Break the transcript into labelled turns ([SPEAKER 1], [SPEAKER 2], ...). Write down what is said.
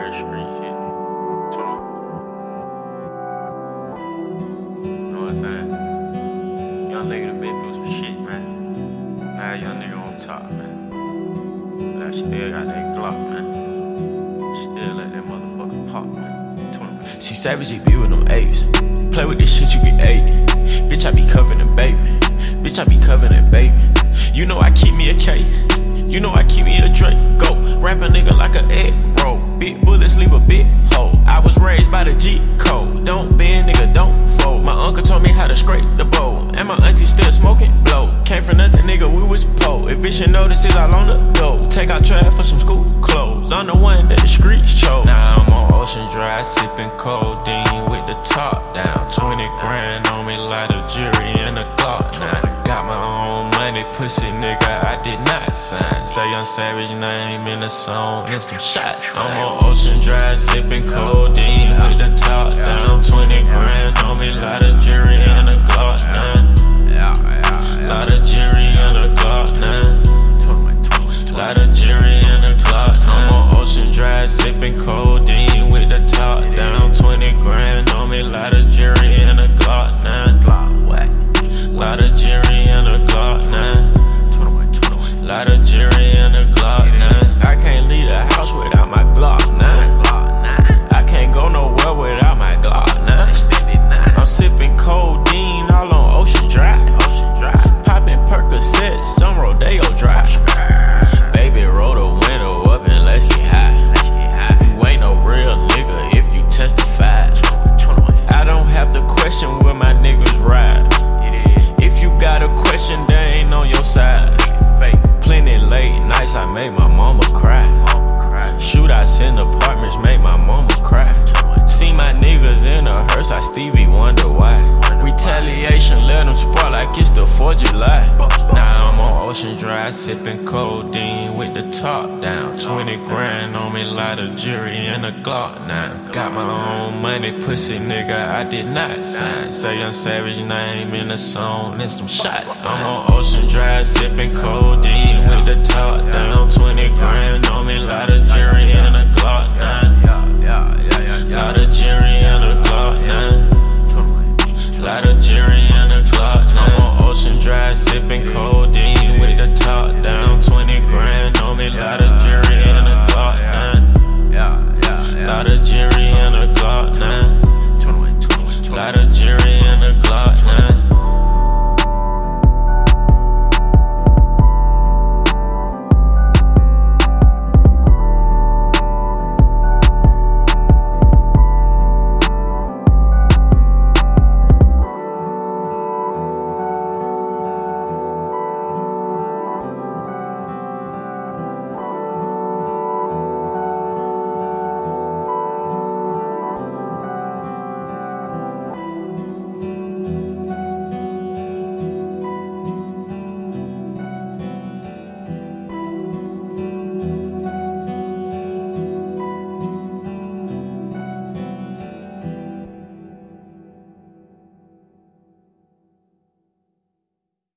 [SPEAKER 1] real street shit. You know what I'm saying? Young nigga been through some shit, man. Now young nigga on top, man. And I still got that Glock, man. Still let that motherfucker pop, man. 20.
[SPEAKER 2] Savage be with them apes. Play with this shit, you get eight. Bitch, I be covering a baby. Bitch, I be covering a baby. You know I keep me a K. You know I keep me a Drake. Rap a nigga like a egg roll. Big bullets leave a big hole. I was raised by the G code. Don't don't told me how to scrape the bowl. And my auntie still smoking blow. Came from nothing, nigga, we was po. Eviction notices all on the go. Take out trash for some school clothes. I'm the one that the streets chose. Now I'm on Ocean Drive, sipping codeine with the top down. 20 grand on me, light a jury and a Glock. Now I got my own money, pussy nigga, I did not sign. Say I'm savage name in the song, and some shots. I'm on Ocean Drive, sipping codeine top down. 20 grand on me, lot of jury and a Glock. Now lot of jury and a Glock. Now lot of in apartments made my mama cry. See my niggas in a hearse, I Stevie wonder why. Retaliation let them spark like it's the 4th of July. Now I'm on Ocean Drive, sipping codeine with the top down. 20 grand on me, lot of jury and a Glock now. Got my own money, pussy nigga, I did not sign. Say I'm savage name in the song, and some shots. I'm on Ocean Drive, sipping codeine with the top down. 20